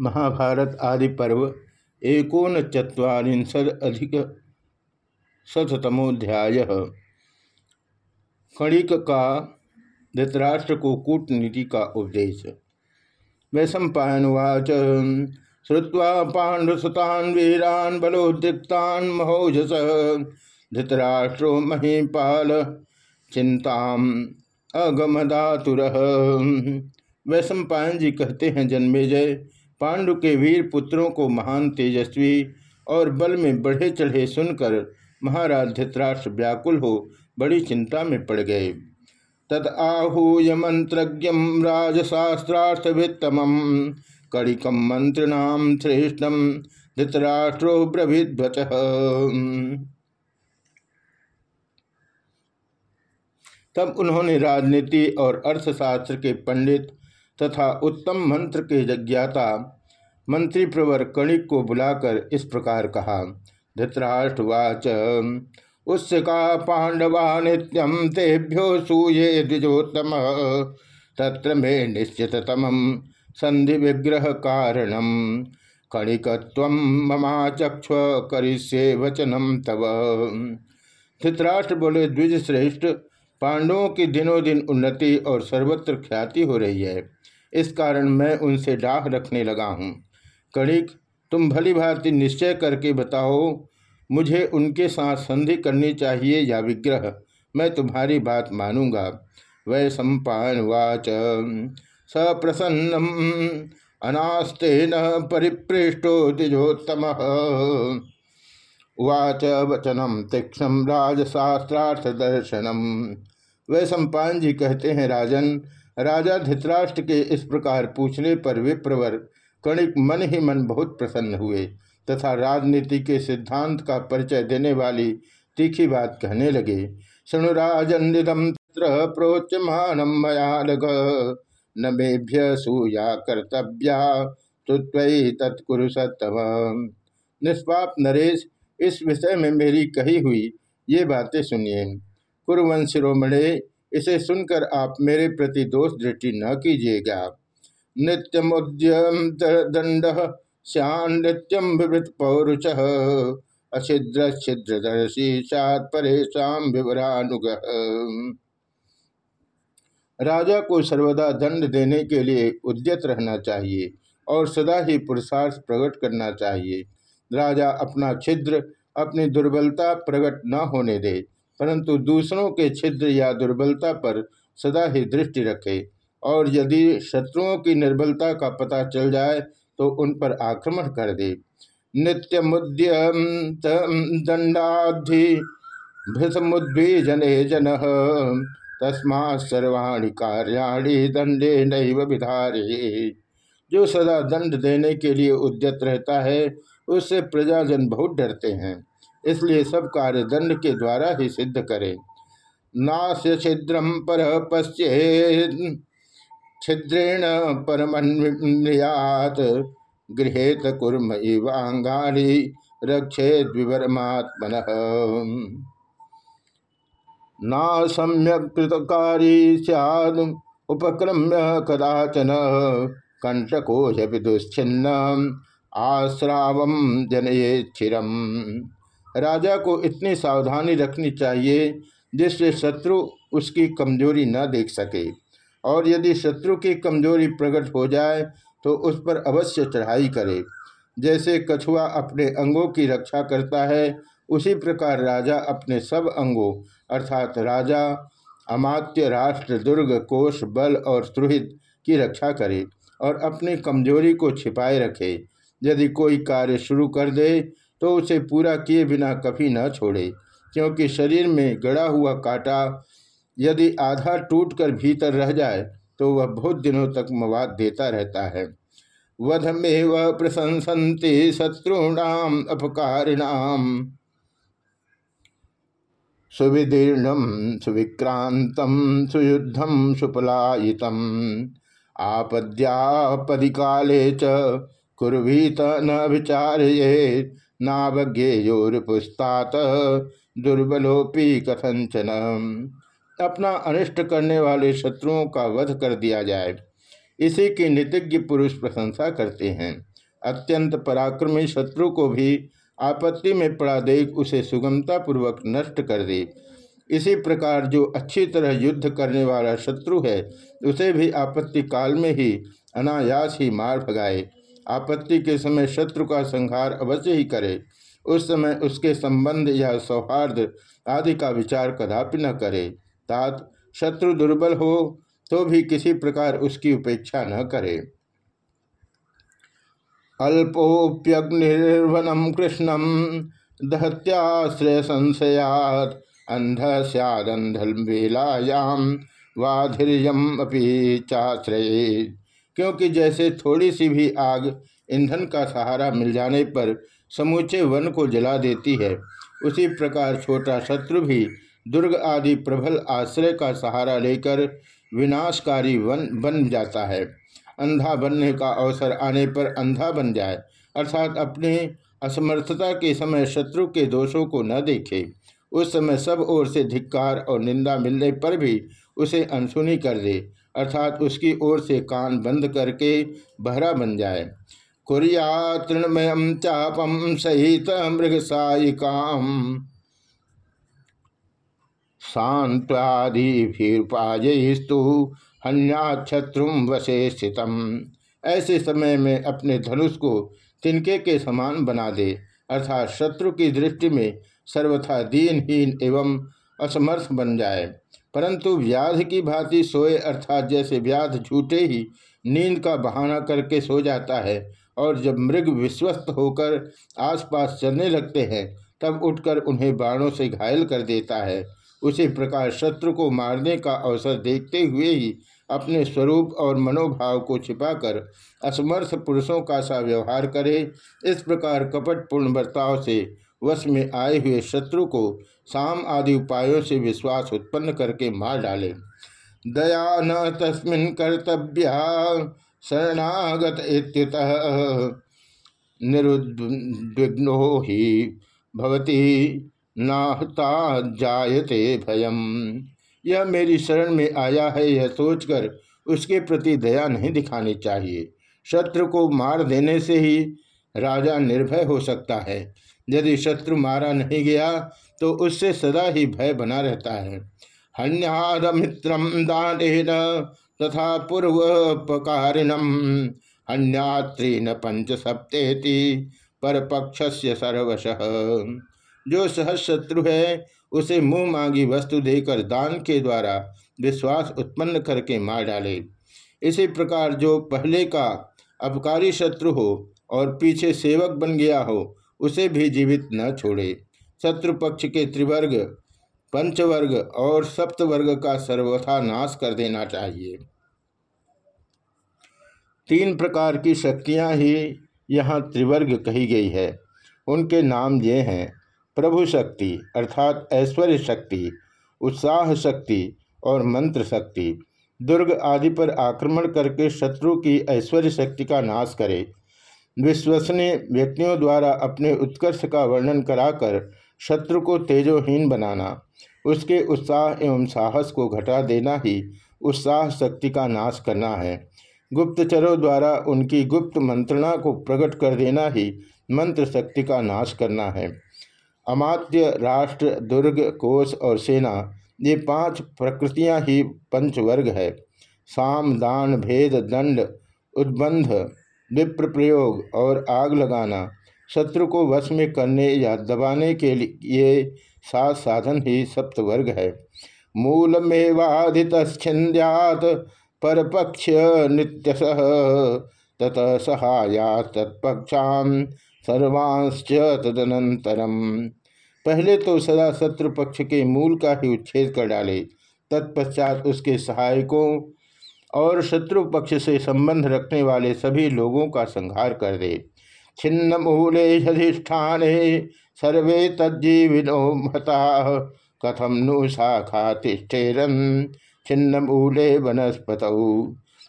महाभारत आदि पर्व एकोन चुरीशद अधिक शतमोध्याय कणिक का धृतराष्ट्र को कूटनीति का उपदेश वैशंपायनुवाच श्रुवा पाण्डुसुतान् वीरान् बलोद्रिक्तान् महोजस, धृतराष्ट्रो महीपाल चिंता अगमदातुर। वैशंपायन जी कहते हैं, जन्मेजय पांडु के वीर पुत्रों को महान तेजस्वी और बल में बढ़े चढ़े सुनकर महाराज धृतराष्ट्र व्याकुल हो बड़ी चिंता में पड़ गए। तद आहूय मंत्रज्ञ राजशास्त्रार्थवित्तम कड़िकम मंत्रिणाम श्रेष्ठम धृतराष्ट्रो ब्रभिध्वच तब उन्होंने राजनीति और अर्थशास्त्र के पंडित तथा उत्तम मंत्र के जज्ञाता मंत्री प्रवर कणिक को बुलाकर इस प्रकार कहा, धृतराष्ट्रवाच उत्सका पांडवा नित्यम तेभ्यो सूये द्विजोत्तम, तत्र मे निश्चिततम संधि विग्रह कारणम कणिकत्व ममाचक्ष करिष्ये वचनम तव। धृतराष्ट्र बोले द्विज श्रेष्ठ पांडवों की दिनों दिन उन्नति और सर्वत्र ख्याति हो रही है। इस कारण मैं उनसे डाह रखने लगा हूँ। कणिक तुम भली भांति निश्चय करके बताओ, मुझे उनके साथ संधि करनी चाहिए या विग्रह? मैं तुम्हारी बात मानूँगा। वै सम्पान सम्पावाच सप्रसन्नम, अनास्ते न परिपृष्टो द्विजोत्तम। उवाच वचनम तीक्षण राजशास्त्रार्थ दर्शनम वह सम्पान जी कहते हैं, राजन राजा धृतराष्ट्र के इस प्रकार पूछने पर विप्रवर कणिक मन ही मन बहुत प्रसन्न हुए तथा राजनीति के सिद्धांत का परिचय देने वाली तीखी बात कहने लगे शृणुराजनिदम प्रोच्यमानम मयालग। न मेभ्य सूया कर्तव्या तुत्वयी तत्कुरु सत्तम निष्पाप नरेश, इस विषय में मेरी कही हुई ये बातें सुनिए। कुरवंश शिरोमणे इसे सुनकर आप मेरे प्रति दोष दृष्टि न कीजिएगा। नित्यमुद्यम दंड श्यान विवृत पौरुष। अछिद्र छिद्रदर्शी सात परेशान विवरानुग। राजा को सर्वदा दंड देने के लिए उद्यत रहना चाहिए और सदा ही पुरुषार्थ प्रकट करना चाहिए। राजा अपना छिद्र, अपनी दुर्बलता प्रकट न होने दे। परंतु दूसरों के छिद्र या दुर्बलता पर सदा ही दृष्टि रखे। और यदि शत्रुओं की निर्बलता का पता चल जाए तो उन पर आक्रमण कर दे। नित्य दंडाधि भृतमुद्वीजने जन तस्मा सर्वाणी कार्याणी दंडे नैव विधारे। जो सदा दंड देने के लिए उद्यत रहता है, उससे प्रजाजन बहुत डरते हैं। इसलिए सब कार्य दंड के द्वारा ही सिद्ध करे। नास्य छिद्रम पर पश्चे छिद्रेण परमन्यात गृहेत कुर्म इवांगारी रक्षेत विवरमात्मन ना सम्यक कृतकारी सद उपक्रम्य कदाचन कंटकोश दुश्चिन्न आश्राव जनयेच्छिरम। राजा को इतनी सावधानी रखनी चाहिए जिससे शत्रु उसकी कमज़ोरी न देख सके। और यदि शत्रु की कमज़ोरी प्रकट हो जाए तो उस पर अवश्य चढ़ाई करे। जैसे कछुआ अपने अंगों की रक्षा करता है, उसी प्रकार राजा अपने सब अंगों, अर्थात राजा, अमात्य राष्ट्र, दुर्ग, कोष, बल और सुहित की रक्षा करे और अपनी कमज़ोरी को छिपाए रखे। यदि कोई कार्य शुरू कर दे तो उसे पूरा किए बिना कभी न छोड़े, क्योंकि शरीर में गड़ा हुआ कांटा यदि आधा टूट कर भीतर रह जाए तो वह बहुत दिनों तक मवाद देता रहता है। वधमेव प्रशंसन्ति शत्रुणाम अपकारिणाम। सुविदीर्णम सुविक्रांतम सुयुद्धम सुपलायितम। आपद्यापदि काले च कुर्वीत न विचार्ये नावज्ञेयोरुपुस्तात दुर्बलोपी कथंचन अपना अनिष्ट करने वाले शत्रुओं का वध कर दिया जाए। इसी की नितिज्ञ पुरुष प्रशंसा करते हैं। अत्यंत पराक्रमी शत्रु को भी आपत्ति में पड़ा देख उसे सुगमता पूर्वक नष्ट कर दे। इसी प्रकार जो अच्छी तरह युद्ध करने वाला शत्रु है, उसे भी आपत्ति काल में ही अनायास ही मार भगाए। आपत्ति के समय शत्रु का संहार अवश्य ही करे। उस समय उसके संबंध या सौहार्द आदि का विचार कदापि न करे। तात, शत्रु दुर्बल हो तो भी किसी प्रकार उसकी उपेक्षा न करे। अल्पोप्यग्निर्वनम कृष्णम दहत्याश्रय संशयात अंध सैदंधल वेलायाम वाधिर्यम अपी चाश्रय। क्योंकि जैसे थोड़ी सी भी आग ईंधन का सहारा मिल जाने पर समूचे वन को जला देती है, उसी प्रकार छोटा शत्रु भी दुर्ग आदि प्रबल आश्रय का सहारा लेकर विनाशकारी वन बन जाता है। अंधा बनने का अवसर आने पर अंधा बन जाए, अर्थात अपनी असमर्थता के समय शत्रु के दोषों को न देखे। उस समय सब ओर से धिक्कार और निंदा मिलने पर भी उसे अनसुनी कर दे। अर्थात उसकी ओर से कान बंद करके बहरा बन जाए। कुरिया तृणमय चापम सहित मृग सायिकाम शांतादिपाजस्तु हन्याक्षत्रुम वशे स्थित ऐसे समय में अपने धनुष को तिनके के समान बना दे, अर्थात शत्रु की दृष्टि में सर्वथा दीनहीन एवं असमर्थ बन जाए। परंतु व्याध की भांति सोए अर्थात जैसे व्याध झूठे ही नींद का बहाना करके सो जाता है और जब मृग विश्वस्त होकर आसपास चलने लगते हैं, तब उठकर उन्हें बाणों से घायल कर देता है। उसी प्रकार शत्रु को मारने का अवसर देखते हुए ही अपने स्वरूप और मनोभाव को छिपाकर असमर्थ पुरुषों का सा व्यवहार करे। इस प्रकार कपटपूर्ण बर्ताव से वश में आए हुए शत्रु को साम आदि उपायों से विश्वास उत्पन्न करके मार डाले। दया न तस्मिन कर्तव्य शरणागत इत्युत निरुद्विग्नो ही भवती नाहता जायते भयम। यह मेरी शरण में आया है, यह सोचकर उसके प्रति दया नहीं दिखानी चाहिए। शत्रु को मार देने से ही राजा निर्भय हो सकता है। यदि शत्रु मारा नहीं गया तो उससे सदा ही भय बना रहता है। हन्याद मित्रम दान तथा पूर्वपकारिणम हन्यात्रीन पंच सप्तेति पर पक्ष से सर्वश। जो सहज शत्रु है, उसे मुँह मांगी वस्तु देकर दान के द्वारा विश्वास उत्पन्न करके मार डाले। इसी प्रकार जो पहले का अपकारी शत्रु हो और पीछे सेवक बन गया हो उसे भी जीवित न छोड़े। शत्रु पक्ष के त्रिवर्ग, पंचवर्ग और सप्तवर्ग का सर्वथा नाश कर देना चाहिए। तीन प्रकार की शक्तियाँ ही यहाँ त्रिवर्ग कही गई है। उनके नाम ये हैं, प्रभु शक्ति अर्थात ऐश्वर्य शक्ति, उत्साह शक्ति और मंत्र शक्ति। दुर्ग आदि पर आक्रमण करके शत्रु की ऐश्वर्य शक्ति का नाश करे। विश्वसनीय व्यक्तियों द्वारा अपने उत्कर्ष का वर्णन कराकर शत्रु को तेजोहीन बनाना, उसके उत्साह एवं साहस को घटा देना ही उत्साह शक्ति का नाश करना है। गुप्तचरों द्वारा उनकी गुप्त मंत्रणा को प्रकट कर देना ही मंत्र शक्ति का नाश करना है। अमात्य राष्ट्र, दुर्ग, कोष और सेना, ये पाँच प्रकृतियाँ ही पंचवर्ग है। साम, दान, भेद, दंड, उद्बंध विप्र प्रयोग और आग लगाना। शत्रु को वश में करने या दबाने के लिए सात साधन ही सप्तवर्ग है। मूल मेवाधित पर पक्ष नित्य तत सहाया तत्पक्षा सर्वांश्च तदनंतरम पहले तो सदा शत्रु पक्ष के मूल का ही उच्छेद कर डाले। तत्पश्चात उसके सहायकों और शत्रु पक्ष से संबंध रखने वाले सभी लोगों का संहार कर दे। छिन्न मूले अधिष्ठाने सर्वे तज्जीविनो मता कथम नु शाखा तिष्ठेरन? छिन्न मूले वनस्पत।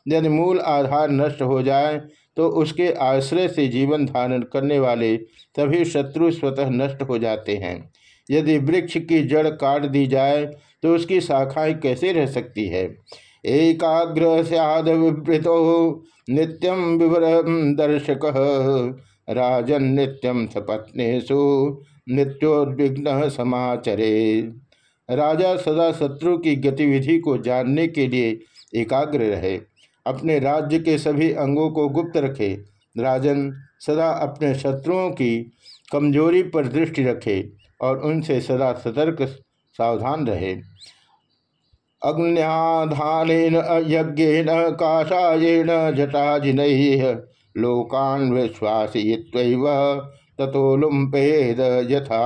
यदि मूल आधार नष्ट हो जाए तो उसके आश्रय से जीवन धारण करने वाले सभी शत्रु स्वतः नष्ट हो जाते हैं। यदि वृक्ष की जड़ काट दी जाए तो उसकी शाखाएँ कैसे रह सकती है? एकाग्र सद विवृतो नित्यम विवर दर्शक। राजन नित्यम सपत्नेशु नित्योद्विग्न समाचरे। राजा सदा शत्रु की गतिविधि को जानने के लिए एकाग्र रहे। अपने राज्य के सभी अंगों को गुप्त रखे। राजन सदा अपने शत्रुओं की कमज़ोरी पर दृष्टि रखे और उनसे सदा सतर्क सावधान रहे। अग्निधान यज्ञेन काषाएण जटाजिन लोकान विश्वासयित्व तथो लुम्पेद यथा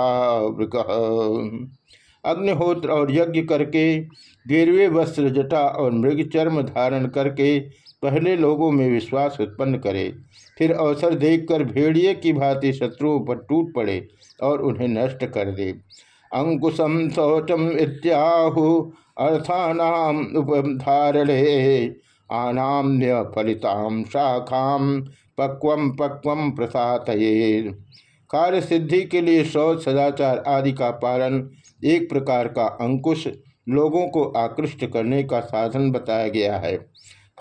अग्निहोत्र और यज्ञ करके, गिरवे वस्त्र, जटा और मृग चर्म धारण करके पहले लोगों में विश्वास उत्पन्न करे। फिर अवसर देखकर भेड़िए की भांति शत्रुओं पर टूट पड़े और उन्हें नष्ट कर दे। अंकुशम शौचम इत्याहु अर्थानाम उपधारणे आनाम्य फलिताम शाखाम पक्वम पक्वम प्रसात कार्य सिद्धि के लिए शौच, सदाचार आदि का पालन एक प्रकार का अंकुश लोगों को आकृष्ट करने का साधन बताया गया है।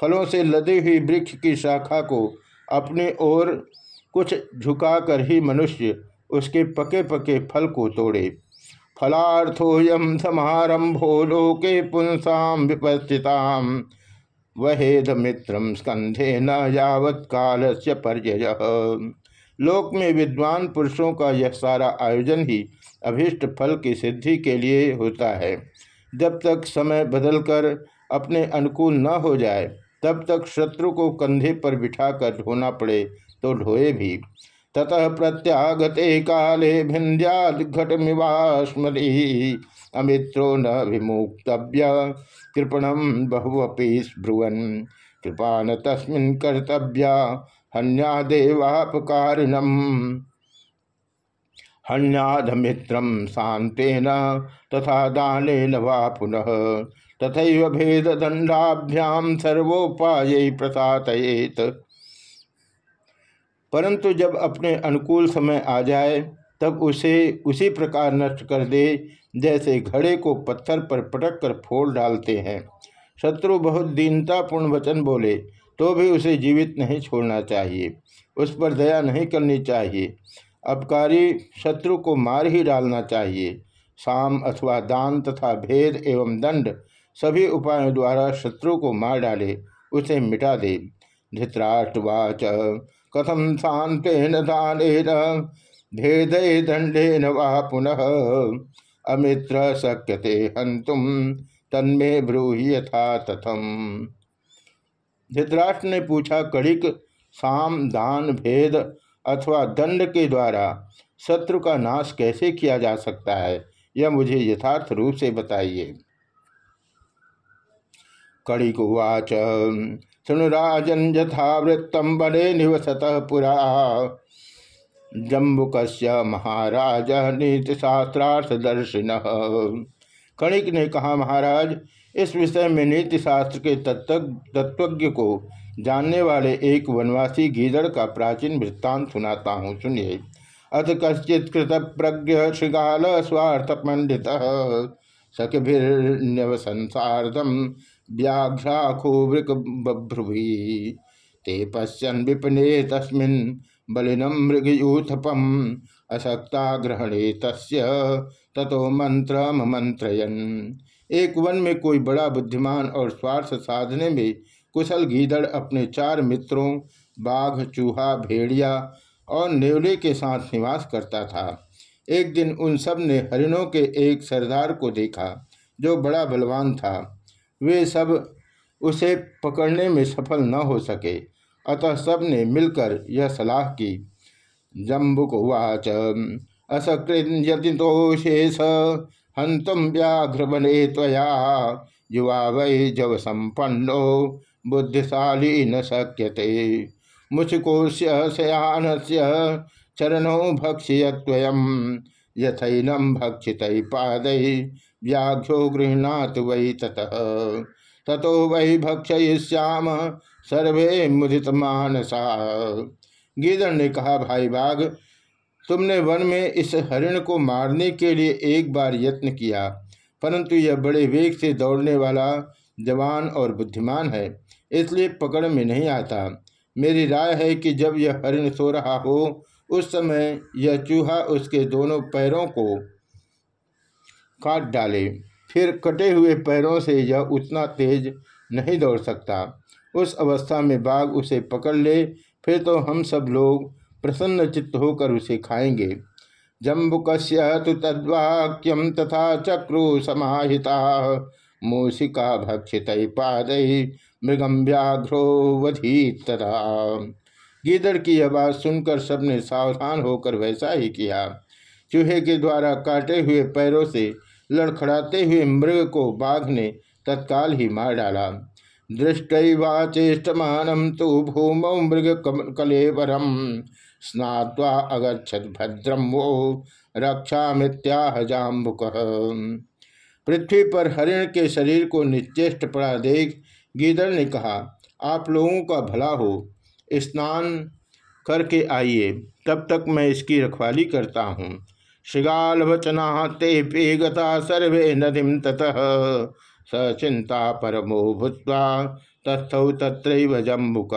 फलों से लदे हुई वृक्ष की शाखा को अपने ओर कुछ झुकाकर ही मनुष्य उसके पके पके फल को तोड़े। फलार्थोयम समारंभो लोके पुंसाम विपस्थिताम वहेद मित्रम स्कंधे न यावत काल से पर्य लोक में विद्वान पुरुषों का यह सारा आयोजन ही अभीष्ट फल की सिद्धि के लिए होता है। जब तक समय बदलकर अपने अनुकूल न हो जाए, तब तक शत्रु को कंधे पर बिठाकर ढोना पड़े तो ढोए भी। ततः प्रत्यागते काले भिंद्याद घटमिवास्मरी अमित्रो न विमुक्तव्य। कृपणम बहुवपी ब्रुवन कृपा न तस्मिन कर्तव्य। हन्या देवापकारिणम हन्याधमित्रम शांतेन तथा दान वा पुनः। तथा भेद दंडाभ्याम सर्वोपाय प्रसात परंतु जब अपने अनुकूल समय आ जाए, तब उसे उसी प्रकार नष्ट कर दे, जैसे घड़े को पत्थर पर पटक कर फोड़ डालते हैं। शत्रु बहुत दीनतापूर्ण वचन बोले तो भी उसे जीवित नहीं छोड़ना चाहिए। उस पर दया नहीं करनी चाहिए। अपकारी शत्रु को मार ही डालना चाहिए। साम अथवा दान तथा भेद एवं दंड सभी उपायों द्वारा शत्रु को मार डाले, उसे मिटा दे। धृतराष्ट्रवाच। कथम शांतेन दान भेद दंडेन वा पुनः। अमित्र शक्यते हंतुम तन्मे ब्रूहि यथा तथम। धृतराष्ट्र ने पूछा, कड़िक, साम, दान, भेद अथवा दंड के द्वारा शत्रु का नाश कैसे किया जा सकता है, यह मुझे यथार्थ रूप से बताइए। कड़िक उवाच सुनुराजन यथावृत्तम बने निवसत पुरा। जम्बुक महाराज नीति शास्त्रार्थ दर्शिन कणिक ने कहा, महाराज, इस विषय में नीति शास्त्र के तत्वज्ञ को जानने वाले एक वनवासी गीदड़ का प्राचीन वृत्तांत सुनाता हूँ, सुनिए। अथ कश्चित कृत प्रज्ञ श्रृगाल स्वार्थ पंडित सखभिर्न्यवसंसार्धम व्याघ्राखोवृक बभ्रुभि ते पश्यन विपने तस्मिन् बलिनम मृगयूथपम। अशक्ता ग्रहणे तस्य ततो मंत्र मंत्रयन एक वन में कोई बड़ा बुद्धिमान और स्वार्थ साधने में कुशल गीदड़ अपने चार मित्रों, बाघ, चूहा, भेड़िया और नेवले के साथ निवास करता था। एक दिन उन सबने हरिणों के एक सरदार को देखा, जो बड़ा बलवान था। वे सब उसे पकड़ने में सफल न हो सके। अतः सबने मिलकर यह सलाह की। जम्बुक वाच असकृत हंतुम व्याघ्र बने त्वया। युवा वै जव संपन्नो बुद्धिशाली न शक्यते। मुचकोश्य शयान से चरणों भक्ष्यत्वयम यथैनम भक्षित पाद व्याघ्यो गृहणात वै ततः। ततो वै भक्षयिष्याम सर्वे मुदित मानसा गीदड़ ने कहा, भाई बाघ तुमने वन में इस हरिण को मारने के लिए एक बार यत्न किया, परंतु यह बड़े वेग से दौड़ने वाला जवान और बुद्धिमान है, इसलिए पकड़ में नहीं आता। मेरी राय है कि जब यह हरिण सो रहा हो, उस समय यह चूहा उसके दोनों पैरों को काट डाले। फिर कटे हुए पैरों से यह उतना तेज नहीं दौड़ सकता। उस अवस्था में बाघ उसे पकड़ ले, फिर तो हम सब लोग प्रसन्न चित्त होकर उसे खाएँगे। जम्बुक तो तद्वाक्यम तथा चक्रु समाहिता, मूषिका भक्षित पाद मृगम व्याघ्रो वधी तथा गीदड़ की आवाज़ सुनकर सबने सावधान होकर वैसा ही किया। चूहे के द्वारा काटे हुए पैरों से लड़खड़ाते हुए मृग को बाघ ने तत्काल ही मार डाला। दृष्टवाचेष्टमान तो भूमौ मृग कलेवरम स्नात्वा अगछत भद्रम वो रक्षा मित्याह पृथ्वी पर हरिण के शरीर को निश्चेष्ट पड़ा देख गीदड़ ने कहा, आप लोगों का भला हो, स्नान करके आइए। तब तक मैं इसकी रखवाली करता हूँ। श्रृगाल वचना ते पे गता सर्वे नदीम ततः। सचिंता परमो भूतवा तस्थौ तत्र जम्बुक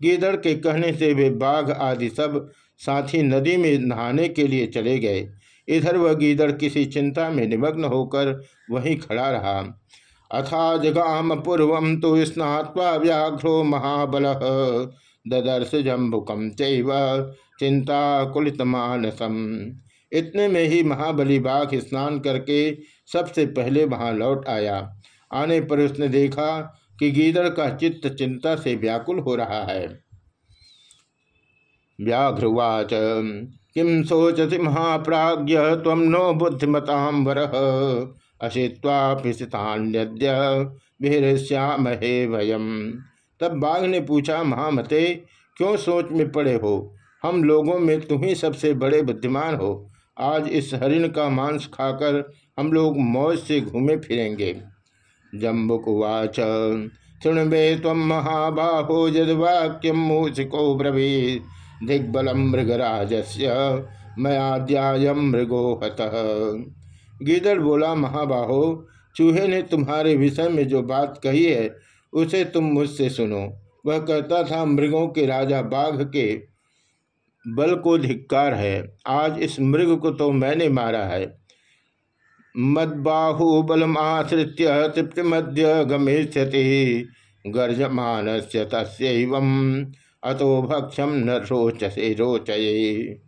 गीदड़ के कहने से वे बाघ आदि सब साथी नदी में नहाने के लिए चले गए। इधर वह गीदड़ किसी चिंता में निमग्न होकर वहीं खड़ा रहा। अथा जगाम पूर्व तो स्नात्वा व्याघ्रो महाबल। ददर्श जम्बुकम चिंता कुलित मानसम इतने में ही महाबली बाघ स्नान करके सबसे पहले वहाँ लौट आया। आने पर उसने देखा कि गीदड़ का चित्त चिंता से व्याकुल हो रहा है। व्याघ्रुवाच किम सोचति महाप्राज्य तम नो बुद्धिमताम वर अशित्वापितान्यद्य विहृश्यामहे भयम तब बाघ ने पूछा, महामते, क्यों सोच में पड़े हो? हम लोगों में तुम ही सबसे बड़े बुद्धिमान हो। आज इस हरिण का मांस खाकर हम लोग मौज से घूमे फिरेंगे। जम्बुकुवाच मे तम महाबाहो यदवाक्यम मूसिको ब्रवी दिग्बलम मृगराजस्य मयाद्यायम मृगो हतः। गीदड़ बोला, महाबाहो, चूहे ने तुम्हारे विषय में जो बात कही है, उसे तुम मुझसे सुनो। वह कहता था, मृगों के राजा बाघ के बल को धिक्कार है। आज इस मृग को तो मैंने मारा है। मदबाहुबलमाश्रित्य तृप्ति मध्य गमेष्यति। गर्जमान से तस्व अतो भक्षम न रोचसे, रोचये।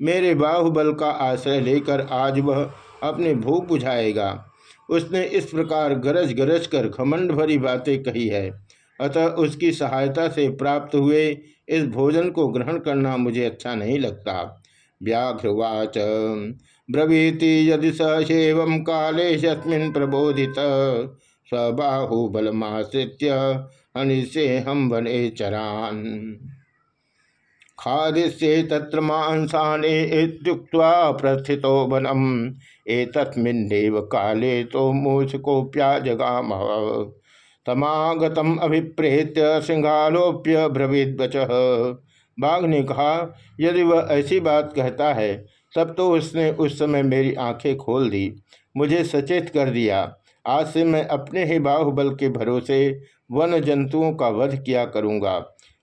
मेरे बाहुबल का आश्रय लेकर आज वह अपनी भूख बुझाएगा। उसने इस प्रकार गरज गरज कर घमंड भरी बातें कही है। अतः उसकी सहायता से प्राप्त हुए इस भोजन को ग्रहण करना मुझे अच्छा नहीं लगता। व्याघ्रवाच। ब्रवीति यदि सेव काले प्रबोधित। स्वबाहुबलमाश्रित्य अनिशे हम वने चरान। खादिष्ये तत्र मांसाने प्रस्थितो वनम। काले तो मूषकोप्याजगाम तमागतम अभिप्रेत्य श्रृंगालोप्य ब्रवीद्वच बाघ ने कहा, यदि वह ऐसी बात कहता है, तब तो उसने उस समय मेरी आँखें खोल दी, मुझे सचेत कर दिया। आज से मैं अपने ही बाहुबल के भरोसे वन जंतुओं का वध किया करूँगा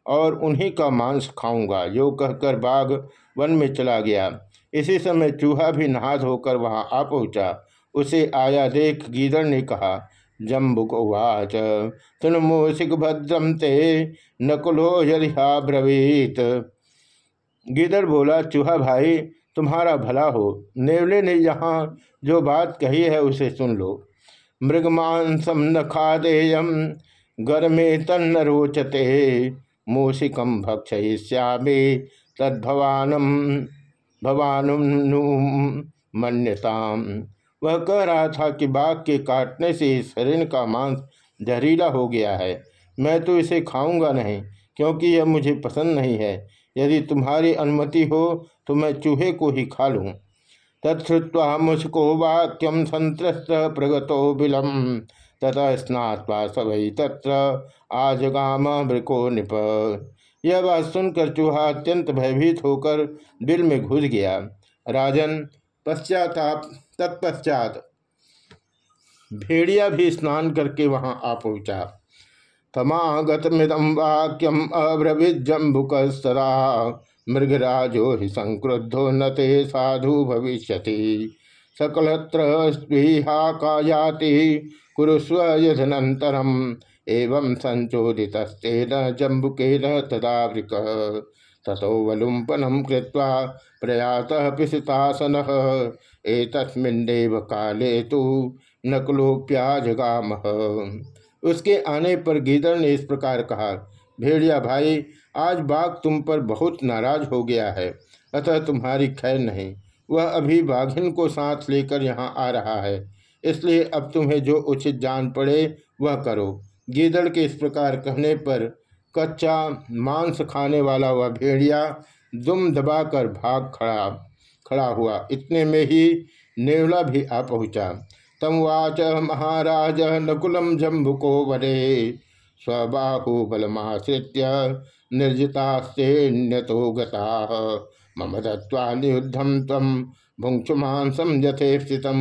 और उन्हीं का मांस खाऊँगा, यो कहकर बाघ वन में चला गया। इसी समय चूहा भी नहा धोकर वहाँ आ पहुँचा। उसे आया देख गीदड़ ने कहा जम्बुक उवाच तृणमूषिक भद्रम ते नकुलो यदिहा ब्रवीत। गीदड़ बोला, चूहा भाई, तुम्हारा भला हो। नेवले ने यहाँ जो बात कही है उसे सुन लो। मृगमांसम न खा खादेयम गर्मे तन्न रोचते। मूषिकम भक्षयिष्यामे तद्भवानम भवानु मन्यताम। वह कह रहा था कि बाघ के काटने से इस हरिण का मांस जहरीला हो गया है। मैं तो इसे खाऊँगा नहीं, क्योंकि यह मुझे पसंद नहीं है। यदि तुम्हारी अनुमति हो तो मैं चूहे को ही खा लूँ। तत्वा मुझको वाक्यम संतस्त प्रगतो बिलम। तथा स्नात्वा सवई तत्र आजगाम मृको निप। यह बात सुनकर चूहा अत्यंत भयभीत होकर बिल में घुस गया। राजन पश्चाताप, तत्पश्चात भेड़िया भी स्नान करके वहाँ आ पहुँचा। तमागतमिदम वाक्यम अब्रविजम्बुक सदा मृगराजो ही संक्रुद्धो न ते साधु भविष्य सकलत्र स्पृहाकायाति कुरुस्व यथनतरम एवं संचोदितस्तेन जम्बुकेन तदावृक। तथो वलुम्पनम कृत्वा प्रयात पिशितासन एतस्मिन्नेव काले तो नकलोप्याजगाम उसके आने पर गीदड़ ने इस प्रकार कहा, भेड़िया भाई, आज बाघ तुम पर बहुत नाराज़ हो गया है, अतः तुम्हारी खैर नहीं। वह अभी बाघिन को साथ लेकर यहाँ आ रहा है, इसलिए अब तुम्हें जो उचित जान पड़े वह करो। गीदड़ के इस प्रकार कहने पर कच्चा मांस खाने वाला वह भेड़िया दुम दबाकर भाग खड़ा खड़ा हुआ। इतने में ही नेवला भी आ पहुँचा। तम वाच महाराज नकुलम जम्बुको वरे। स्वबाहुबलमाश्रित्य निर्जितास्तेन्यतो गता। मम दत्वा नियुद्धम तम भुंक्षुमांसम यथेषितम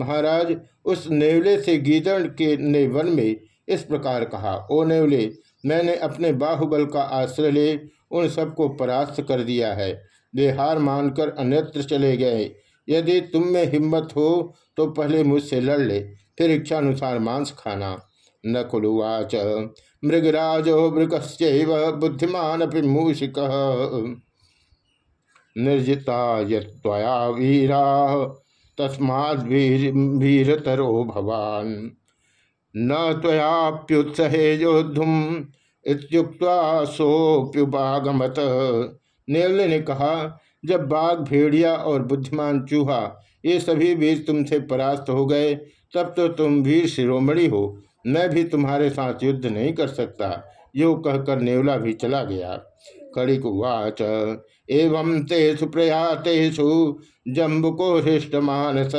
महाराज उस नेवले से गीदड़ के ने वन में इस प्रकार कहा, ओ नेवले मैंने अपने बाहुबल का आश्रय ले, उन सबको परास्त कर दिया है। वे हार मानकर अन्यत्र चले गए। यदि तुम में हिम्मत हो तो पहले मुझसे लड़ ले, फिर इच्छानुसार मांस खाना। न कुलुवाच। मृगराजो मृगश्च बुद्धिमान मूषिक। निर्जिता यया वीरा तस्माद्वीरतरो भवान। न तयाप्युत्सहे योद्धुम इत्युक्ता सोप्युपागमत नेवले ने कहा, जब बाघ, भेड़िया और बुद्धिमान चूहा, ये सभी वीर तुमसे परास्त हो गए, तब तो तुम वीर शिरोमणि हो। मैं भी तुम्हारे साथ युद्ध नहीं कर सकता। यो कहकर नेवला भी चला गया। कड़िक वाच एवं तेषु प्रयातेषु जम्बुको हृष्ट मानस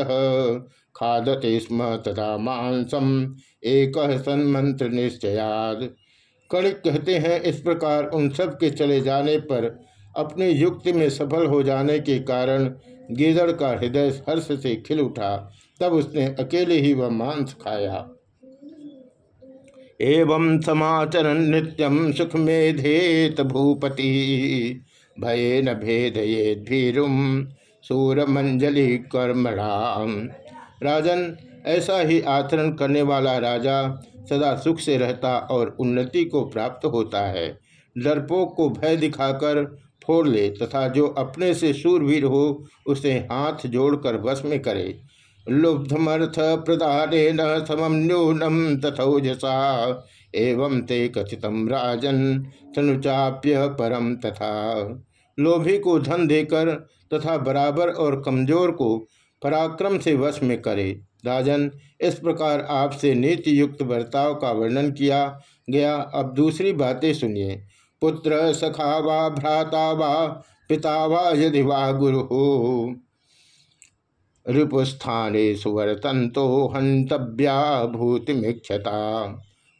खादते स्म तथा मांसम। एक सन्मंत्र निश्चयाद। कणिक कहते हैं, इस प्रकार उन सब के चले जाने पर अपनी युक्ति में सफल हो जाने के कारण गीदड़ का हृदय हर्ष से खिल उठा। तब उसने अकेले ही वह मांस खाया। एवं समाचरण नित्यम सुख मेधेत भूपति। भये न भेदये भीरुम सूरमंजलि कर्मणाम राजन, ऐसा ही आचरण करने वाला राजा सदा सुख से रहता और उन्नति को प्राप्त होता है। डरपोक को भय दिखाकर फोड़ ले तथा जो अपने से सूरवीर हो, उसे हाथ जोड़कर वश में करे। लुब्धमर्थ प्रदान समम न्यूनम तथौजसा एवं ते कथितम राजन तनुचाप्य परम तथा। लोभी को धन देकर तथा बराबर और कमज़ोर को पराक्रम से वश में करे। राजन, इस प्रकार आपसे नीति युक्त बर्ताव का वर्णन किया गया। अब दूसरी बातें सुनिए। पुत्र सखा वा, भ्राता वा, पिता वा, यदि वा गुरु हो। रिपुस्थाने सुवर्तंतो हंतव्या भूतिमिक्षता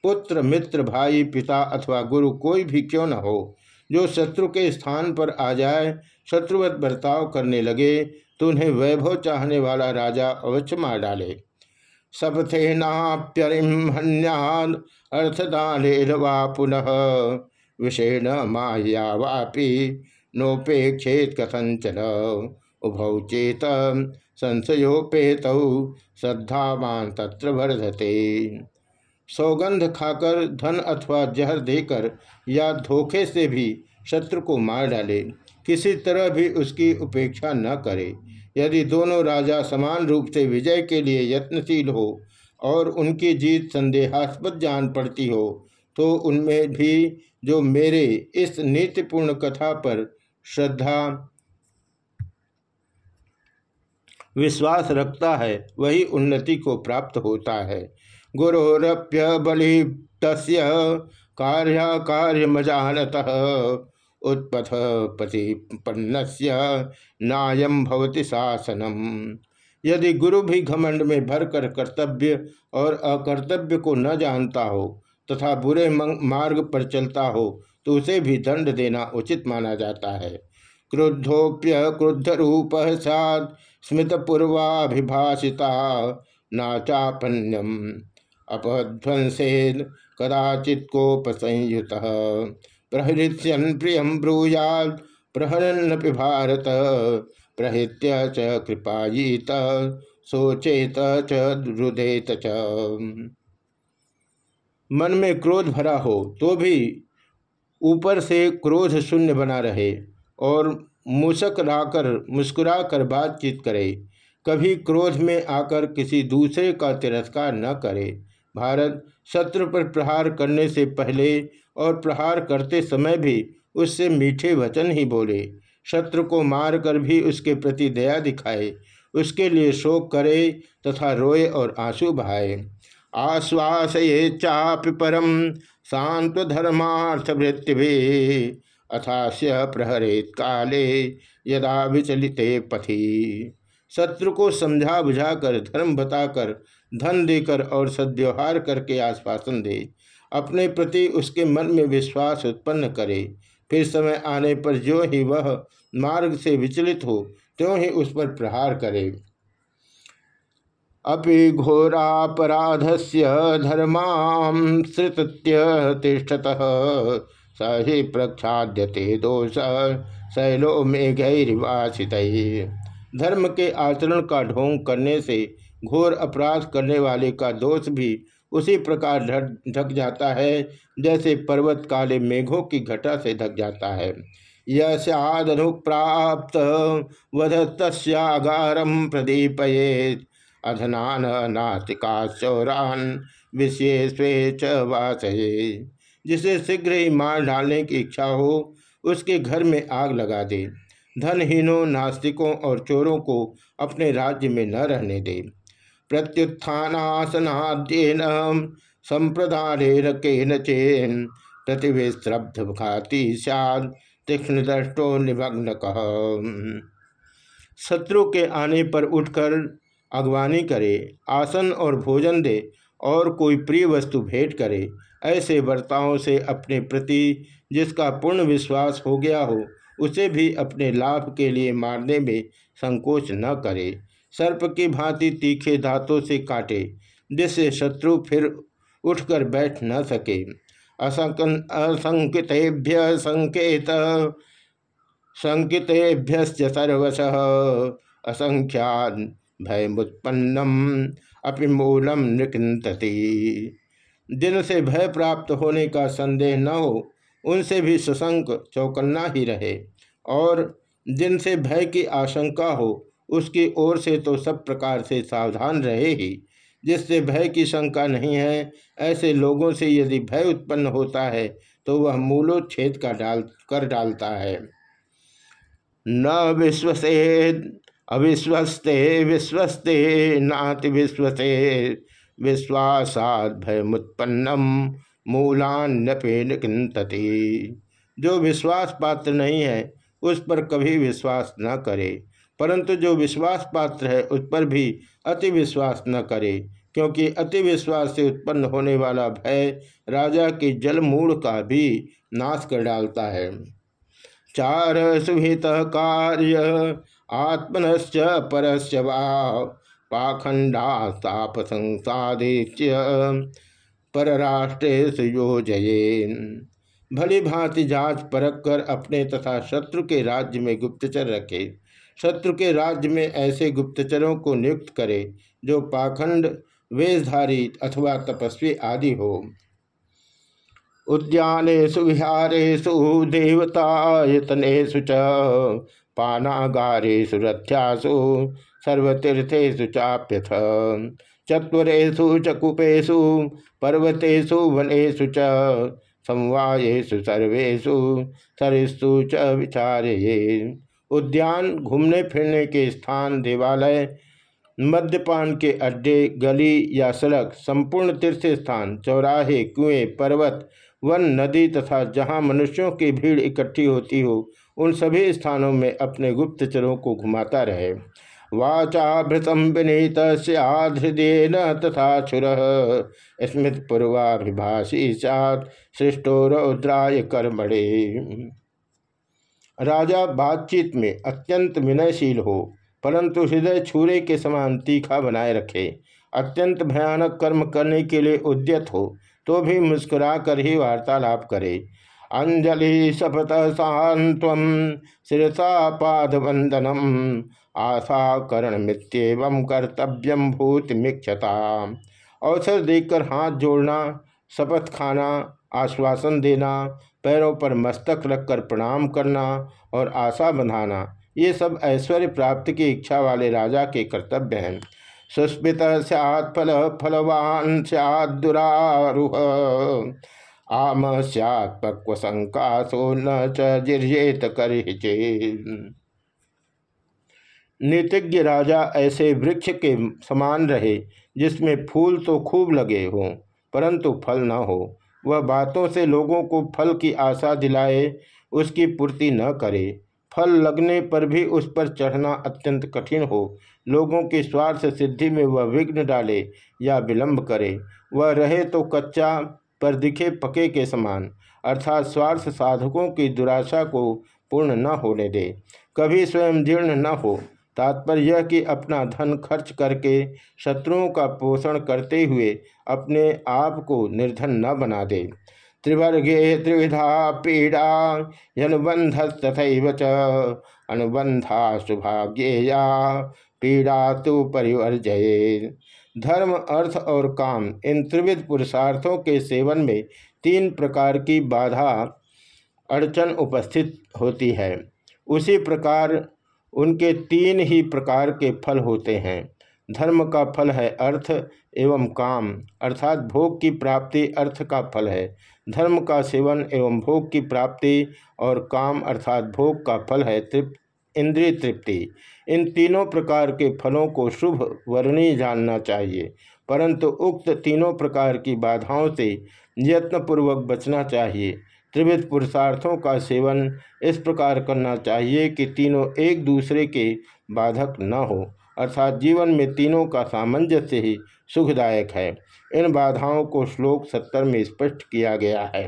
पुत्र, मित्र, भाई, पिता अथवा गुरु कोई भी क्यों न हो। जो शत्रु के स्थान पर आ जाए, शत्रुवत बर्ताव करने लगे तो उन्हें वैभव चाहने वाला राजा अवश्य मार डाले। सपथे नाप्यरिम हन्याद अर्थदान वा पुनः। विषेण माया वापी नोपेक्षेत कथंचन उभौ चेत संशयोपेत श्रद्धावान तत्र वर्धते। सौगंध खाकर, धन अथवा जहर देकर या धोखे से भी शत्रु को मार डाले। किसी तरह भी उसकी उपेक्षा न करे। यदि दोनों राजा समान रूप से विजय के लिए यत्नशील हो और उनकी जीत संदेहास्पद जान पड़ती हो तो उनमें भी जो मेरे इस नीतिपूर्ण कथा पर श्रद्धा, विश्वास रखता है, वही उन्नति को प्राप्त होता है। गुरोरप्य बलिप्त कार्य कार्य मजानत उत्पथ पतिपन्न नायम भवति शासनम। यदि गुरु भी घमंड में भरकर कर्तव्य और अकर्तव्य को न जानता हो तथा बुरे मार्ग पर चलता हो तो उसे भी दंड देना उचित माना जाता है। क्रुद्धोप्य क्रुद्ध रूप सैद स्मृत पूर्वाभिभाषिता नाचापन्यम। अपध्वंसेन कदाचित कोपसंयुत। प्रहृष्यन प्रियम ब्रूयाद प्रहरन्नपि भारत। प्रहृत्य च कृपायीत, सोचेत च च। मन में क्रोध भरा हो तो भी ऊपर से क्रोध शून्य बना रहे और मुसक राकर मुस्कुरा कर बातचीत करे। कभी क्रोध में आकर किसी दूसरे का तिरस्कार न करे। भारत शत्रु पर प्रहार करने से पहले और प्रहार करते समय भी उससे मीठे वचन ही बोले। शत्रु को मार कर भी उसके प्रति दया दिखाए, उसके लिए शोक करे तथा रोए और आँसू बहाए। आश्वास ये चाप परम शांत धर्मार्थ वृत्ति भी अथास्य प्रहरित काले यदा विचलित पथि। शत्रु को समझा बुझाकर धर्म बताकर, धन देकर और सद्व्यवहार करके आश्वासन दे। अपने प्रति उसके मन में विश्वास उत्पन्न करे। फिर समय आने पर जो ही वह मार्ग से विचलित हो, त्यों ही उस पर प्रहार करे। अपि घोरापराधस्य धर्माश्रित्य तिष्ठतः, स ही प्रख्याद्यते दोष शैलो मेघरिवासित धर्म के आचरण का ढोंग करने से घोर अपराध करने वाले का दोष भी उसी प्रकार ढक जाता है, जैसे पर्वत काले मेघों की घटा से ढक जाता है। यदनुप्राप्त वधत्यागारम प्रदीपयेत। अधनान नास्तिका चौरान विशेषे च जिसे शीघ्र ही मार डालने की इच्छा हो, उसके घर में आग लगा दे। धनहीनों, नास्तिकों और चोरों को अपने राज्य में न रहने दे। प्रत्युत्थानासनाद्यन संप्रदान केन चेन प्रतिविश्रब्ध घाती सद तीक्ष्ण दृष्टो निमग्न कह शत्रु के आने पर उठकर अगवानी करे, आसन और भोजन दे और कोई प्रिय वस्तु भेंट करे, ऐसे वर्ताओं से अपने प्रति जिसका पूर्ण विश्वास हो गया हो, उसे भी अपने लाभ के लिए मारने में संकोच न करे। सर्प की भांति तीखे दांतों से काटे, जिससे शत्रु फिर उठकर बैठ न सके। असंकितेभ्य संकेत संकितेभ्य सर्वश। असंख्यान भयमुत्पन्नम अपि मूलम दिन से भय प्राप्त होने का संदेह न हो, उनसे भी सशंक चौकन्ना ही रहे। और जिनसे भय की आशंका हो उसकी ओर से तो सब प्रकार से सावधान रहे ही, जिससे भय की शंका नहीं है। ऐसे लोगों से यदि भय उत्पन्न होता है तो वह मूलोच्छेद का डाल, कर डालता है। न विश्वसे, अविश्वस्ते, विश्वस्ते, नाति विश्वसे, विश्वासाद भयमुत्पन्नम, मूलान्यपे निकंतति जो विश्वास पात्र नहीं है, उस पर कभी विश्वास न करे। परंतु जो विश्वास पात्र है, उस पर भी अति विश्वास न करे, क्योंकि अति विश्वास से उत्पन्न होने वाला भय राजा के जलमूढ़ का भी नाश कर डालता है। चार सुहित कार्य, आत्मनश्च परश्च वा, पाखंडा ताप योजयेन भली भांति जाँच परख कर अपने तथा शत्रु के राज्य में गुप्तचर रखे। शत्रु के राज्य में ऐसे गुप्तचरों को नियुक्त करे, जो पाखंड, वेशधारी अथवा तपस्वी आदि हो। उद्यानेशु विहारेशु देवतायतनेशु च पानागारेशु रथ्यासु सर्वतीर्थेशु चाप्यथ। चत्वरेशु च पर्वतेषु, वनेषु च, संवायेषु सर्वेशु सरिस्तु च विचार्ये। उद्यान, घूमने फिरने के स्थान, देवालय, मद्यपान के अड्डे, गली या सड़क, संपूर्ण तीर्थ स्थान, चौराहे, कुएँ, पर्वत, वन, नदी तथा जहाँ मनुष्यों की भीड़ इकट्ठी होती हो, उन सभी स्थानों में अपने गुप्तचरों को घुमाता रहे। वाचाभृतम विनीत हृदय न तथा छुर स्मृत पूर्वाभिभाषी सृष्टो रौद्राय कर्मणे। राजा बातचीत में अत्यंत विनयशील हो, परंतु हृदय छूरे के समान तीखा बनाए रखे। अत्यंत भयानक कर्म करने के लिए उद्यत हो तो भी मुस्कुरा कर ही वार्तालाप करे। अंजलि शपथ सांत्व शिरसा पाद वंदनम आशा करण मित्येवं कर्तव्यम भूत मिक्षता अवसर देखकर हाथ जोड़ना, शपथ खाना, आश्वासन देना पैरों पर मस्तक रखकर प्रणाम करना और आशा बंधाना, ये सब ऐश्वर्य प्राप्ति की इच्छा वाले राजा के कर्तव्य हैं। सुस्मित सैत् फल, फलवान सैदुरारूह आम सैत् पक्व न चिर्येत कर नीतिज्ञ राजा ऐसे वृक्ष के समान रहे, जिसमें फूल तो खूब लगे हों, परंतु फल न हो। वह बातों से लोगों को फल की आशा दिलाए, उसकी पूर्ति न करे। फल लगने पर भी उस पर चढ़ना अत्यंत कठिन हो। लोगों की स्वार्थ सिद्धि में वह विघ्न डाले या विलंब करे। वह रहे तो कच्चा पर दिखे पके के समान, अर्थात स्वार्थ साधकों की दुराशा को पूर्ण न होने दे। कभी स्वयं जीर्ण न हो तात्पर्य यह कि अपना धन खर्च करके शत्रुओं का पोषण करते हुए अपने आप को निर्धन न बना दे। त्रिवर्गे त्रिविधा पीड़ा अनुबंध तथा च। अनुबंधा सुभाग्येया पीड़ा तो परिवर्जये। धर्म, अर्थ और काम इन त्रिविध पुरुषार्थों के सेवन में तीन प्रकार की बाधा अड़चन उपस्थित होती है। उसी प्रकार उनके तीन ही प्रकार के फल होते हैं। धर्म का फल है अर्थ एवं काम, अर्थात भोग की प्राप्ति अर्थ का फल है। धर्म का सेवन एवं भोग की प्राप्ति और काम, अर्थात भोग का फल है तृप्त, इंद्रिय तृप्ति। इन तीनों प्रकार के फलों को शुभ, वर्णीय जानना चाहिए। परंतु उक्त तीनों प्रकार की बाधाओं से यत्नपूर्वक बचना चाहिए। त्रिविध पुरुषार्थों का सेवन इस प्रकार करना चाहिए कि तीनों एक दूसरे के बाधक न हो, अर्थात जीवन में तीनों का सामंजस्य ही सुखदायक है। इन बाधाओं को श्लोक सत्तर में स्पष्ट किया गया है।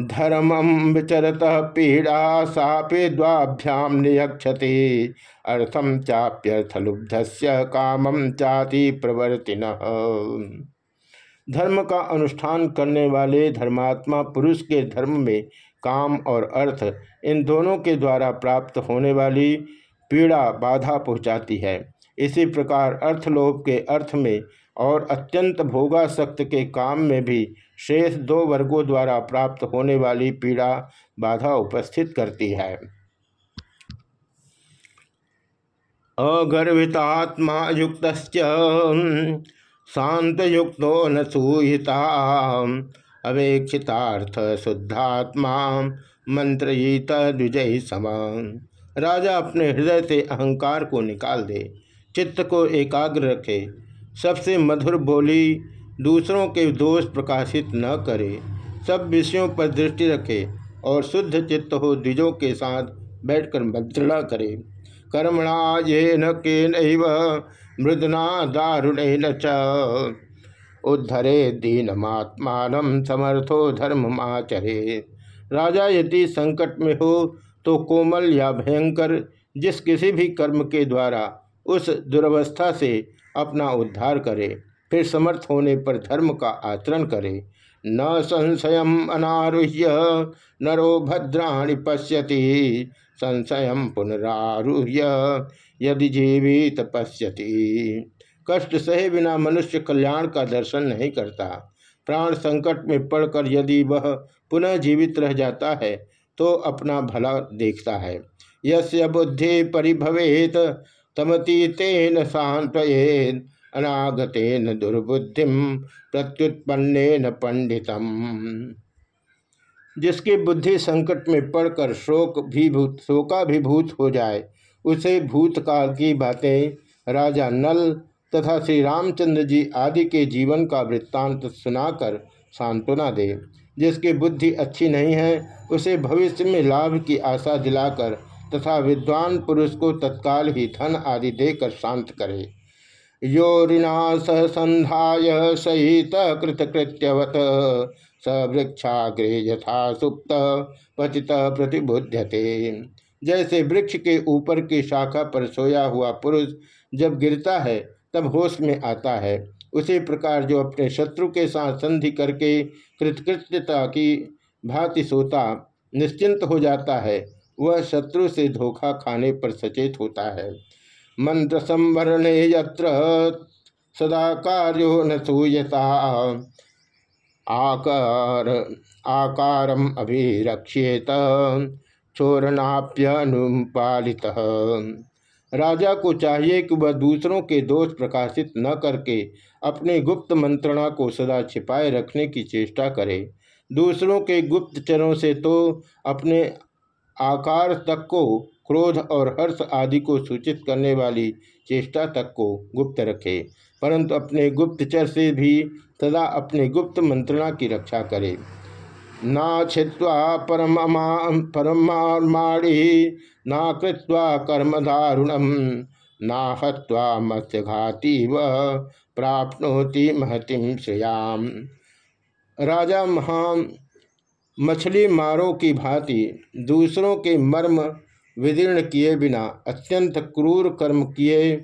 धर्मम विचरत पीड़ा सापे द्वाभ्याम नियक्षति अर्थम चाप्यर्थलुब्ध कामम चाति प्रवर्तिन। धर्म का अनुष्ठान करने वाले धर्मात्मा पुरुष के धर्म में काम और अर्थ इन दोनों के द्वारा प्राप्त होने वाली पीड़ा बाधा पहुँचाती है। इसी प्रकार अर्थलोभ के अर्थ में और अत्यंत भोगासक्त के काम में भी शेष दो वर्गों द्वारा प्राप्त होने वाली पीड़ा बाधा उपस्थित करती है। अगर्भितात्मा युक्त शांतयुक्तो न सूहिता अवेक्षितार्थ शुद्धात्मा मंत्रयीत द्विजय समान राजा अपने हृदय से अहंकार को निकाल दे, चित्त को एकाग्र रखे, सबसे मधुर बोली दूसरों के दोष प्रकाशित न करे, सब विषयों पर दृष्टि रखे और शुद्ध चित्त हो द्विजों के साथ बैठकर मंत्रणा करे। कर्मणा ये न के मृदना दारुण च। उद्धरे दीनमात्मान समर्थो धर्म धर्ममाचरे। राजा यदि संकट में हो तो कोमल या भयंकर जिस किसी भी कर्म के द्वारा उस दुर्वस्था से अपना उद्धार करे, फिर समर्थ होने पर धर्म का आचरण करे। न संशय अनारुह्य, नरो भद्राणि पश्यति। संशय पुनरारूह्य। यदि जीवित पश्यति कष्ट सहे बिना मनुष्य कल्याण का दर्शन नहीं करता। प्राण संकट में पड़कर यदि वह पुनः जीवित रह जाता है तो अपना भला देखता है। यस्य बुद्धि परिभवेत, तमतीतेन सांत्वयेत अनागतेन दुर्बुद्धिम प्रत्युत्पन्न पंडितम जिसकी बुद्धि संकट में पड़कर शोक भीभूत शोकाभिभूत हो जाए उसे भूतकाल की बातें, राजा नल तथा श्री रामचंद्र जी आदि के जीवन का वृत्तांत सुनाकर सांत्वना दे। जिसकी बुद्धि अच्छी नहीं है, उसे भविष्य में लाभ की आशा दिलाकर तथा विद्वान पुरुष को तत्काल ही धन आदि देकर शांत करे। योरिना संध्याय सहित कृतकृत्यवत, स वृक्षाग्रे यथा सुप्त पतित प्रतिबुध्यते। जैसे वृक्ष के ऊपर की शाखा पर सोया हुआ पुरुष जब गिरता है, तब होश में आता है। उसी प्रकार जो अपने शत्रु के साथ संधि करके कृतकृत्यता की भांति सोता, निश्चिंत हो जाता है, वह शत्रु से धोखा खाने पर सचेत होता है। मंत्र संवरणे यत्र, सदा कार्यो न सूयता। आकार, आकारम अभिरक्षेत चोरणाप्यनुपालित राजा को चाहिए कि वह दूसरों के दोष प्रकाशित न करके अपने गुप्त मंत्रणा को सदा छिपाए रखने की चेष्टा करे। दूसरों के गुप्तचरों से तो अपने आकार तक को क्रोध और हर्ष आदि को सूचित करने वाली चेष्टा तक को गुप्त रखे, परंतु अपने गुप्तचर से भी सदा अपने गुप्त मंत्रणा की रक्षा करे। ना छिवा परमा परमाणी ना कृत्वा कर्म दारुणम ना हत्वा मत्स्यघाती व प्राप्नोति महतिम श्रेयाम। राजा महा मछली मारों की भांति दूसरों के मर्म विदीर्ण किए बिना, अत्यंत क्रूर कर्म किए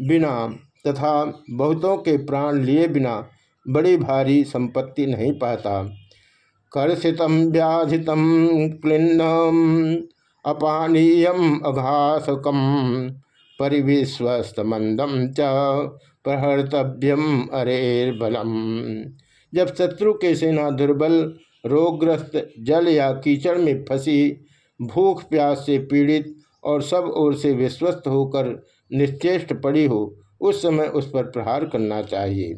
बिना तथा बहुतों के प्राण लिए बिना बड़ी भारी संपत्ति नहीं पाता। कर्षित व्याधित क्लिन्नम, अपानीयम अघासकम परिविश्वस्तमंदम च प्रहर्तव्यम बलम जब शत्रु के सेना दुर्बल, रोगग्रस्त जल या कीचड़ में फंसी, भूख, प्यास से पीड़ित और सब ओर से विश्वस्त होकर निश्चेष्ट पड़ी हो, उस समय उस पर प्रहार करना चाहिए।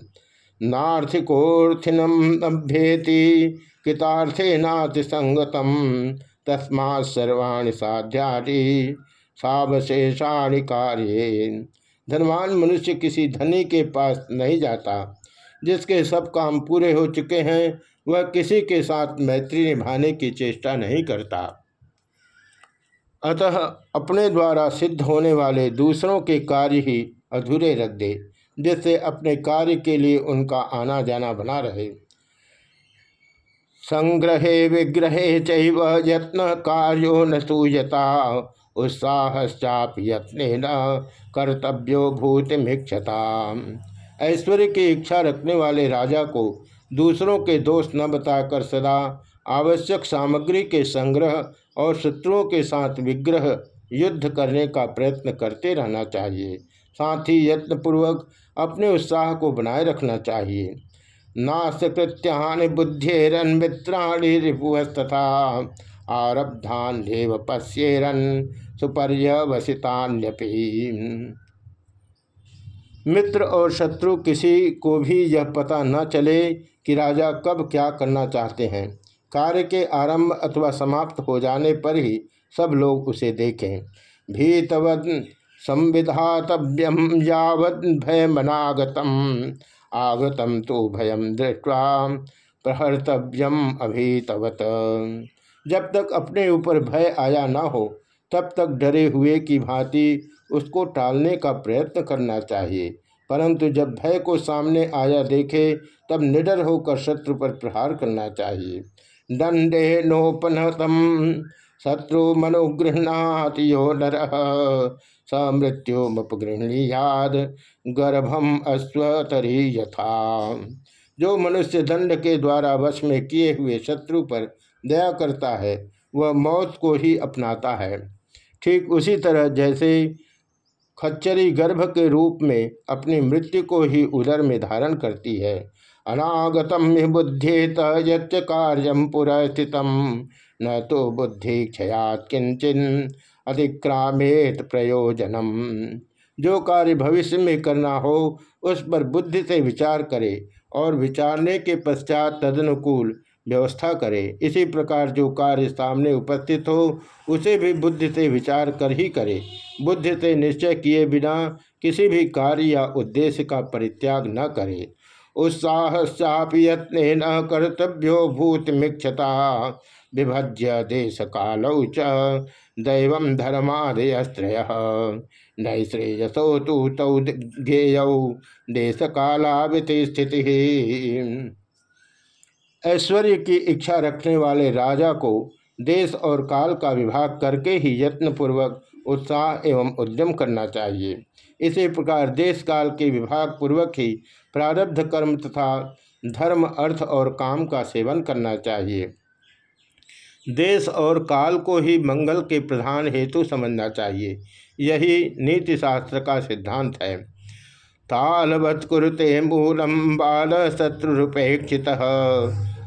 नार्थिकोर्थिनम अभ्येति कृतार्थे नाति संगतम तस्मा सर्वाणी साध्यानि सावशेषाणि कार्य धनवान मनुष्य किसी धनी के पास नहीं जाता। जिसके सब काम पूरे हो चुके हैं, वह किसी के साथ मैत्री निभाने की चेष्टा नहीं करता। अतः अपने द्वारा सिद्ध होने वाले दूसरों के कार्य ही अधूरे रख दे, जिससे अपने कार्य के लिए उनका आना जाना बना रहे। संग्रहे विग्रहे चैव यत्न कार्यो न सूयता। उत्साहश्चाप यत्न कर्तव्यो भूतिमिक्षता। ऐश्वर्य की इच्छा रखने वाले राजा को दूसरों के दोष न बताकर सदा आवश्यक सामग्री के संग्रह और शत्रुओं के साथ विग्रह युद्ध करने का प्रयत्न करते रहना चाहिए। साथ ही यत्नपूर्वक अपने उत्साह को बनाए रखना चाहिए। नाशकृत्यानि बुद्धिरन मित्राणि रिपुवस्तथा आरब्धान देव पश्येरन सुपर्यवसितान्यपि। मित्र और शत्रु किसी को भी यह पता न चले कि राजा कब क्या करना चाहते हैं। कार्य के आरंभ अथवा समाप्त हो जाने पर ही सब लोग उसे देखें। भीतवद संविधातव्यम यावद भयमनागतम। आगतम तो भयम दृष्टवा प्रहर्तव्यम अभीतवत। जब तक अपने ऊपर भय आया ना हो, तब तक डरे हुए की भांति उसको टालने का प्रयत्न करना चाहिए। परंतु जब भय को सामने आया देखे, तब निडर होकर शत्रु पर प्रहार करना चाहिए। दंडे नोपनतम शत्रु मनोगृहणात यो नर। स मृत्युमुपगृहणी याद, गर्भम अश्वतरी यथा। जो मनुष्य दंड के द्वारा वश में किए हुए शत्रु पर दया करता है, वह मौत को ही अपनाता है। ठीक उसी तरह जैसे खच्चरी गर्भ के रूप में अपनी मृत्यु को ही उदर में धारण करती है। अनागतम बुद्धेत यच्च कार्यम पुरस्थित न तो बुद्धि क्षयात किंचन अधिक्रामेत प्रयोजनम। जो कार्य भविष्य में करना हो, उस पर बुद्धि से विचार करे और विचारने के पश्चात तदनुकूल व्यवस्था करे। इसी प्रकार जो कार्य सामने उपस्थित हो, उसे भी बुद्धि से विचार कर ही करे। बुद्धि से निश्चय किए बिना किसी भी कार्य या उद्देश्य का परित्याग न करे। उत्साहश्चापि यत्न न कर्तव्यो भूतमीक्षता। विभज्य देश कालौ दैव धर्मादयस्त्रय न श्रेयसो तो तौ ज्ञेय देश कालावित स्थिति। ऐश्वर्य की इच्छा रखने वाले राजा को देश और काल का विभाग करके ही यत्नपूर्वक उत्साह एवं उद्यम करना चाहिए। इसी प्रकार देश काल के विभाग पूर्वक ही प्रारब्ध कर्म तथा धर्म, अर्थ और काम का सेवन करना चाहिए। देश और काल को ही मंगल के प्रधान हेतु समझना चाहिए। यही नीति शास्त्र का सिद्धांत है। तालवत् कुरुते मूलम बाल शत्रुपेक्षित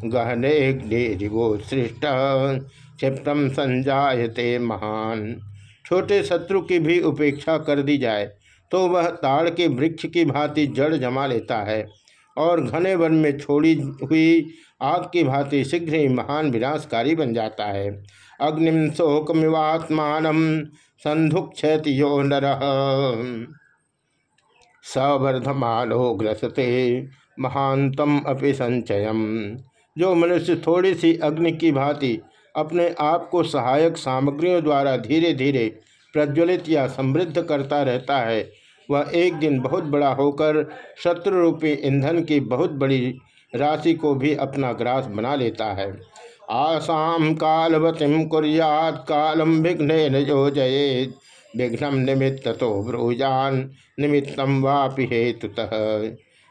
गहने दिवो सृष्ट। क्षिप्तम संजायते महान। छोटे शत्रु की भी उपेक्षा कर दी जाए तो वह ताड़ के वृक्ष की भांति जड़ जमा लेता है। और घने वन में छोड़ी हुई आग की भांति शीघ्र ही महान विनाशकारी बन जाता है। अग्निम शोकमिवात्मान संधुक्षत यो नर। सवर्धमानो ग्रसते महानतम अपि संचयम। जो मनुष्य थोड़ी सी अग्नि की भांति अपने आप को सहायक सामग्रियों द्वारा धीरे धीरे प्रज्वलित या समृद्ध करता रहता है वह एक दिन बहुत बड़ा होकर शत्रु रूपी ईंधन की बहुत बड़ी राशि को भी अपना ग्रास बना लेता है। आसाम कालवतिम कुरियात कालम विघ्न योजयेत विघ्न निमित्त तो ब्रूजान निमित्तम वापि हेतुतः।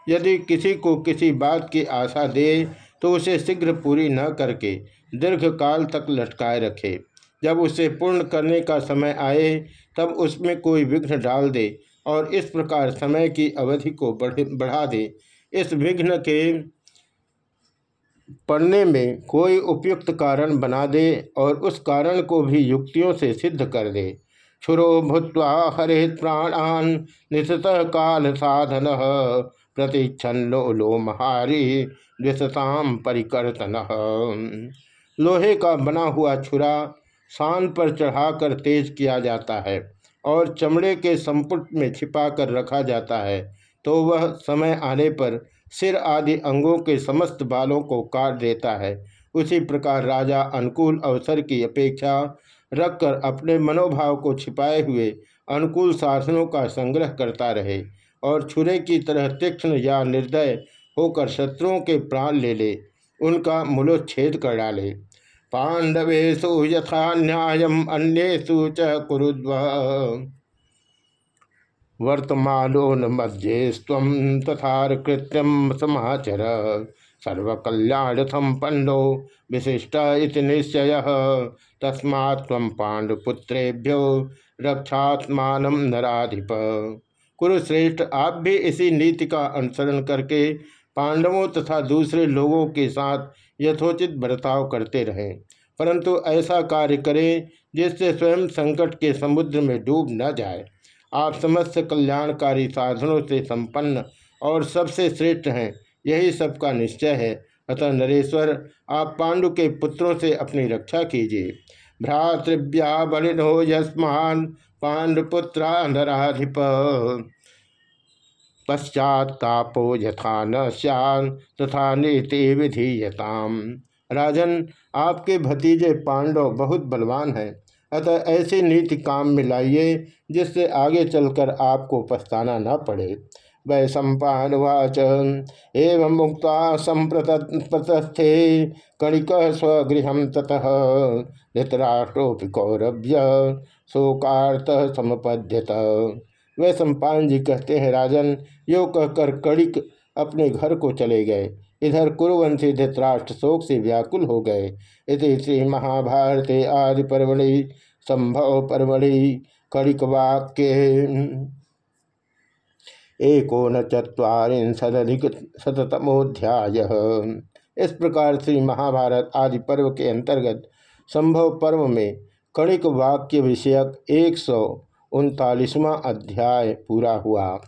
यदि किसी को किसी बात की आशा दे तो उसे शीघ्र पूरी न करके दीर्घ काल तक लटकाए रखे। जब उसे पूर्ण करने का समय आए, तब उसमें कोई विघ्न डाल दे और इस प्रकार समय की अवधि को बढ़, बढ़ा दे। इस विघ्न के पढ़ने में कोई उपयुक्त कारण बना दे और उस कारण को भी युक्तियों से सिद्ध कर दे। छुरो भूत्वा हरे प्राणान निशत काल साधन प्रतीक्षण लो महारी द्विशताम परिकर्तन। लोहे का बना हुआ छुरा शान पर चढ़ाकर तेज किया जाता है। और चमड़े के संपुट में छिपाकर रखा जाता है तो वह समय आने पर सिर आदि अंगों के समस्त बालों को काट देता है। उसी प्रकार राजा अनुकूल अवसर की अपेक्षा रखकर अपने मनोभाव को छिपाए हुए अनुकूल साधनों का संग्रह करता रहे और छुरे की तरह तीक्ष्ण या निर्दय होकर शत्रुओं के प्राण ले ले, उनका मूलोच्छेद कर डाले। पांडवेशु यथा न्याय अन्यु च कुरुद्व। वर्तमानो न मध्य स्व तथा कृत्यम समाचर। सर्वकल्याण संपन्नो विशिष्ट इति निश्चय। तस्मा पांडुपुत्रेभ्यो रक्षात्मान नराधिप। कुरुश्रेष्ठ, आप भी इसी नीति का अनुसरण करके पांडवों तथा दूसरे लोगों के साथ यथोचित बर्ताव करते रहें। परंतु ऐसा कार्य करें जिससे स्वयं संकट के समुद्र में डूब न जाए। आप समस्त कल्याणकारी साधनों से संपन्न और सबसे श्रेष्ठ हैं, यही सबका निश्चय है। अतः नरेश्वर, आप पांडु के पुत्रों से अपनी रक्षा कीजिए। भ्रातृव्या बलिनो यस्मान पांडुपुत्रा नराधिप पश्चातापो यथा न सैन तथा नीति विधीयताम। राजन, आपके भतीजे पांडव बहुत बलवान हैं। अतः ऐसी नीति काम में लाइए, जिससे आगे चलकर आपको पछताना न पड़े। वै सम्पावाच एवं मुक्ता संप्रतस्थे कणिक स्वगृह ततः। धृतराष्ट्रोपि कौरभ्य शोकार्थ समपद्यत। वह सम्पान जी कहते हैं, राजन, यो कहकर कणिक अपने घर को चले गए। इधर कुरुवंशी धृतराष्ट्र शोक से व्याकुल हो गए। इस श्री महाभारत आदि परमणि संभव परमणि कणिक वाक्य। एकोन चुरीशदिक शतमोध्याय इस प्रकार श्री महाभारत आदि पर्व के अंतर्गत संभव पर्व में कणिक वाक्य विषयक एक सौ उनतालीसवां अध्याय पूरा हुआ।